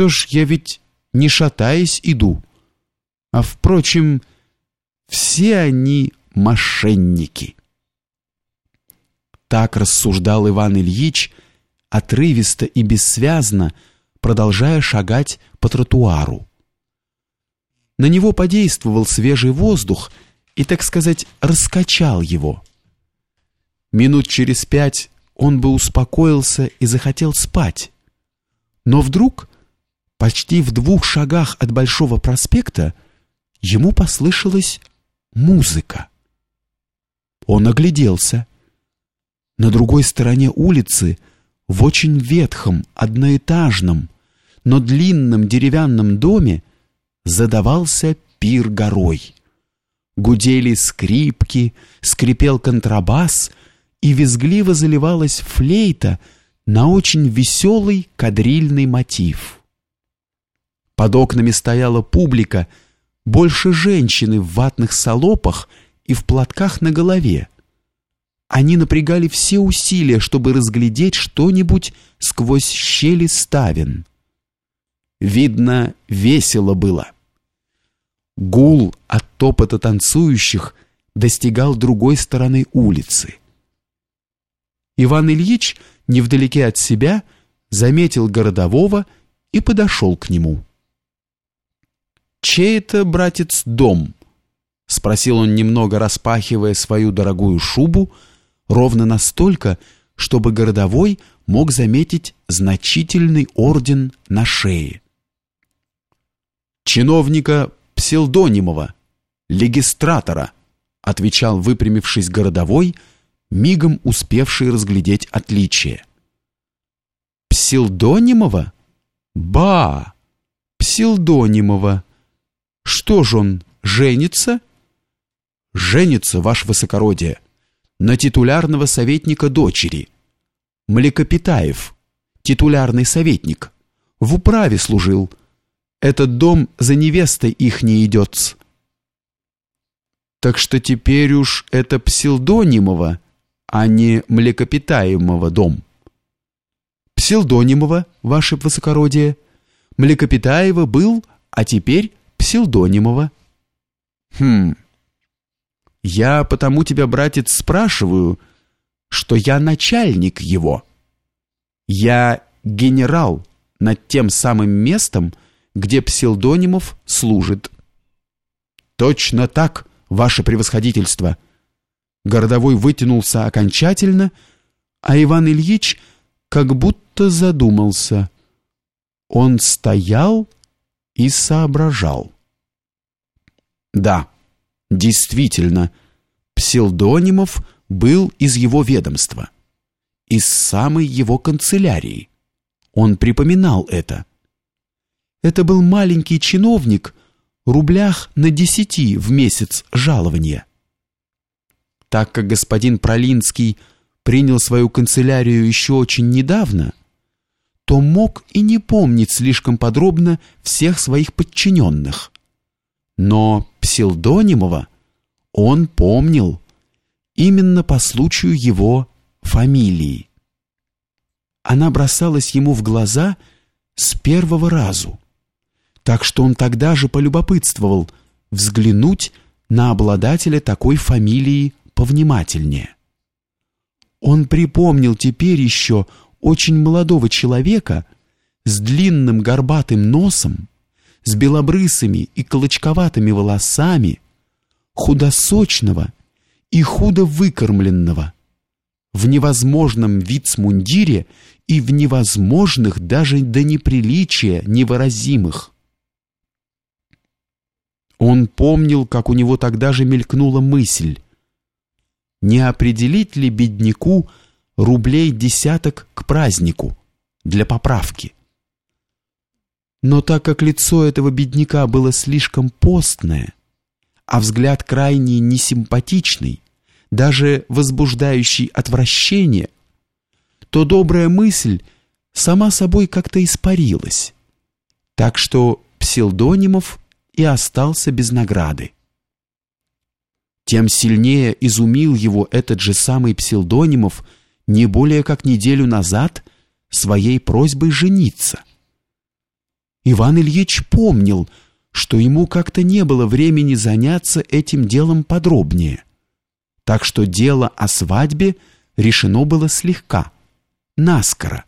Что ж, я ведь не шатаясь иду. А впрочем, все они мошенники. Так рассуждал Иван Ильич, отрывисто и бессвязно, продолжая шагать по тротуару. На него подействовал свежий воздух и, так сказать, раскачал его. Минут через пять он бы успокоился и захотел спать. Но вдруг, почти в двух шагах от Большого проспекта, ему послышалась музыка. Он огляделся. На другой стороне улицы, в очень ветхом, одноэтажном, но длинном деревянном доме, задавался пир горой. Гудели скрипки, скрипел контрабас, и визгливо заливалась флейта на очень веселый кадрильный мотив. Под окнами стояла публика, больше женщины в ватных салопах и в платках на голове. Они напрягали все усилия, чтобы разглядеть что-нибудь сквозь щели ставен. Видно, весело было. Гул от топота танцующих достигал другой стороны улицы. Иван Ильич, невдалеке от себя, заметил городового и подошел к нему. «Чей это, братец, дом?» — спросил он, немного распахивая свою дорогую шубу, ровно настолько, чтобы городовой мог заметить значительный орден на шее. «Чиновника Пселдонимова, легистратора», — отвечал выпрямившись городовой, — мигом успевший разглядеть отличие. Псилдонимова? Ба! Псилдонимова. Что ж он, женится? Женится, ваше высокородие, на титулярного советника дочери. Млекопитаев, титулярный советник, в управе служил. Этот дом за невестой их не идет. Так что теперь уж это Псилдонимова, а не млекопитаемого дом. Псилдонимова, ваше высокородие. Млекопитаева был, а теперь Псилдонимова. Хм. Я потому тебя, братец, спрашиваю, что я начальник его. Я генерал над тем самым местом, где Псилдонимов служит. Точно так, ваше превосходительство — Городовой вытянулся окончательно, а Иван Ильич как будто задумался. Он стоял и соображал. Да, действительно, Пселдонимов был из его ведомства, из самой его канцелярии. Он припоминал это. Это был маленький чиновник, рублях на десяти в месяц жалования. Так как господин Пролинский принял свою канцелярию еще очень недавно, то мог и не помнить слишком подробно всех своих подчиненных. Но Псилдонимова он помнил именно по случаю его фамилии. Она бросалась ему в глаза с первого разу, так что он тогда же полюбопытствовал взглянуть на обладателя такой фамилии повнимательнее. Он припомнил теперь еще очень молодого человека с длинным горбатым носом, с белобрысыми и клочковатыми волосами, худосочного и худо выкормленного, в невозможном вицмундире и в невозможных даже до неприличия невыразимых. Он помнил, как у него тогда же мелькнула мысль, не определить ли бедняку рублей десяток к празднику для поправки. Но так как лицо этого бедняка было слишком постное, а взгляд крайне несимпатичный, даже возбуждающий отвращение, то добрая мысль сама собой как-то испарилась, так что Псилдонимов и остался без награды тем сильнее изумил его этот же самый Псилдонимов не более как неделю назад своей просьбой жениться. Иван Ильич помнил, что ему как-то не было времени заняться этим делом подробнее. Так что дело о свадьбе решено было слегка, наскоро.